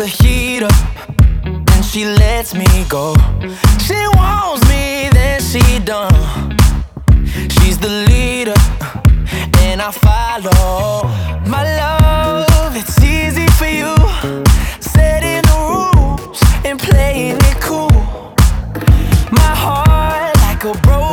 the heat up and she lets me go. She wants me, then she done. She's the leader and I follow. My love, it's easy for you. Setting the rules and playing it cool. My heart, like a broken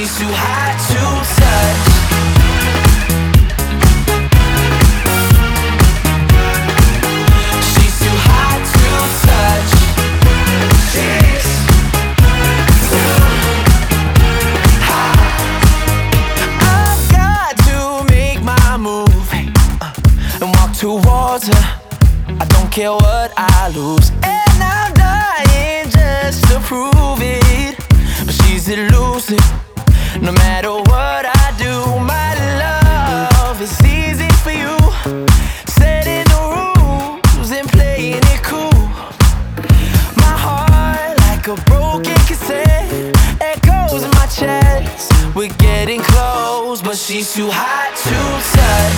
she's too hot to touch. She's too hot to touch. She's too hot. I've got to make my move and walk towards her. I don't care what I lose, and I'm dying just to prove it. But she's elusive, no matter what I do. My love is easy for you, setting the rules and playing it cool. My heart, like a broken cassette, echoes in my chest. We're getting close, but she's too hot to touch.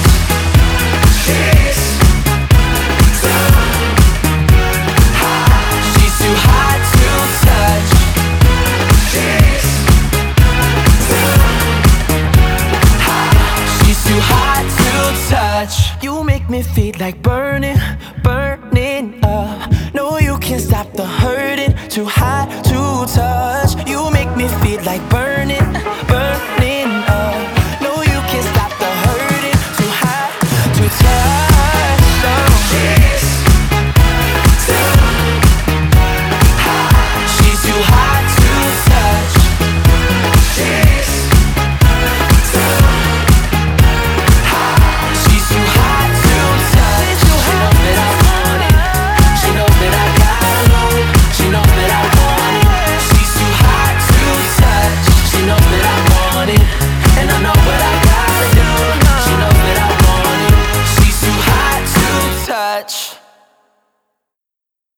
Touch. You make me feel like burning, burning up. No, you can't stop the hurting. Too hot to touch. You make me feel like burning.